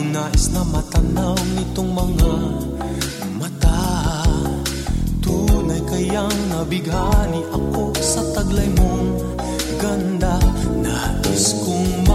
Ang nais na matanaw nitong mga mata. Tunay kayang nabighani ako sa taglay mong ganda. Nais kong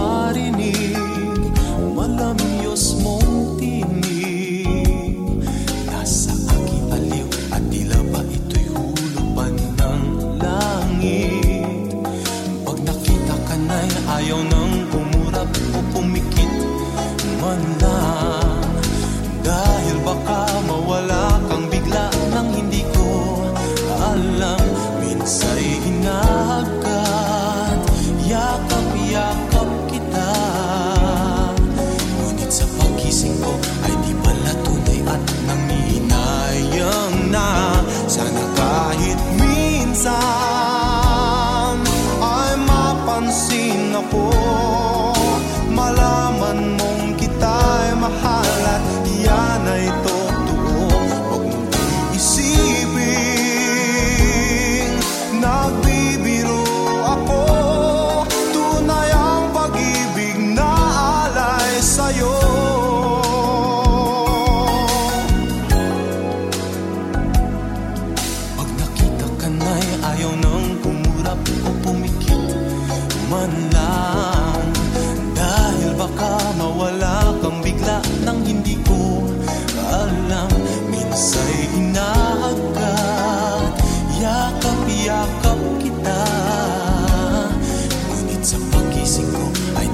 lang. Dahil baka mawala kang bigla Nang hindi ko alam. Minsa'y inaagad Yakap-yakap kita. Ngunit sa pagising ko ay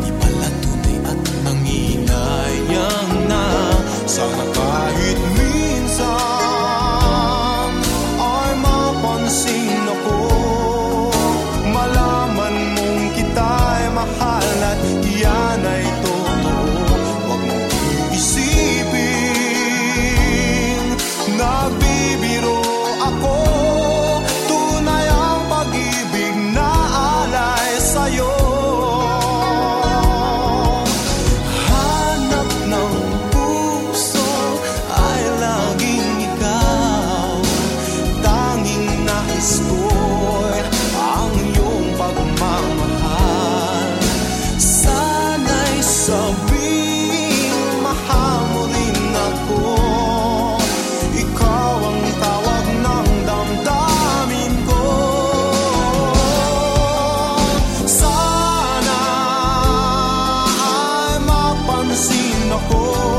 socorro.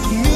with me.